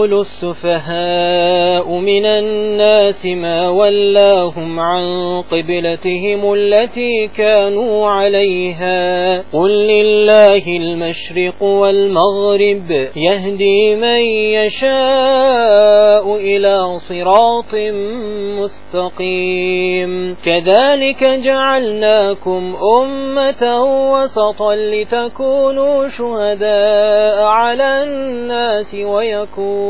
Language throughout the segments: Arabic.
سيقول السفهاء من الناس ما ولاهم عن قبلتهم التي كانوا عليها. قل لله المشرق والمغرب يهدي من يشاء إلى صراط مستقيم. كذلك جعلناكم أمة وسطا لتكونوا شهداء على الناس ويكون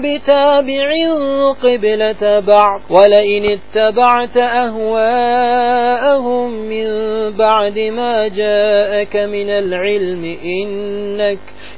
بتابع قبلة بعض ولئن اتبعت أهواءهم من بعد ما جاءك من العلم إنك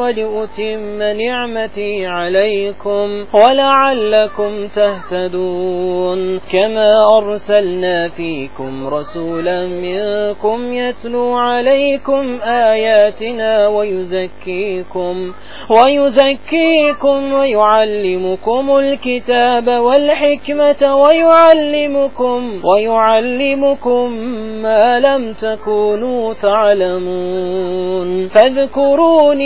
ولأتم نعمتي عليكم ولعلكم تهتدون. كما أرسلنا فيكم رسولا منكم يتلو عليكم آياتنا ويزكيكم ويزكيكم ويعلمكم الكتاب والحكمة ويعلمكم ويعلمكم ما لم تكونوا تعلمون. فاذكروني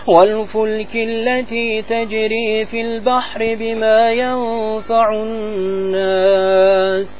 والفلك التي تجري في البحر بما ينفع الناس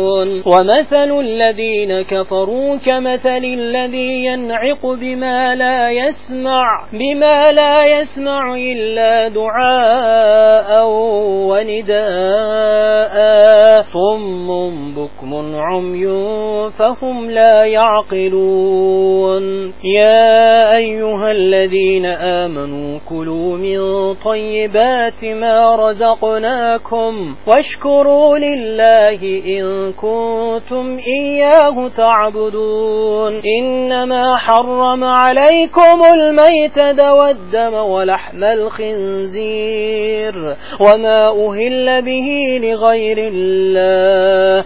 ومثل الذين كفروا كمثل الذي ينعق بما لا يسمع بما لا يسمع إلا دعاء ونداء. صم بكم عمي فهم لا يعقلون. يا أيها الذين آمنوا كلوا من طيبات ما رزقناكم واشكروا لله إن كنتم إياه تعبدون. إنما حرم عليكم الميتة والدم ولحم الخنزير وما أهل به لغير الله.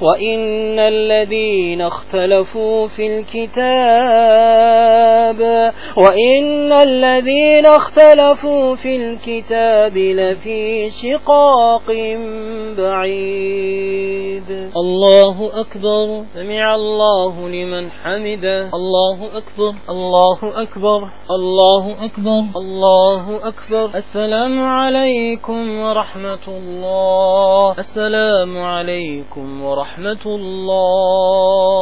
وإن الذين اختلفوا في الكتاب وإن الذين اختلفوا في الكتاب لفي شقاق بعيد. الله أكبر. سمع الله لمن حمده. الله أكبر. الله أكبر. الله أكبر. الله أكبر. السلام عليكم ورحمة الله. السلام عليكم ورحمة الله.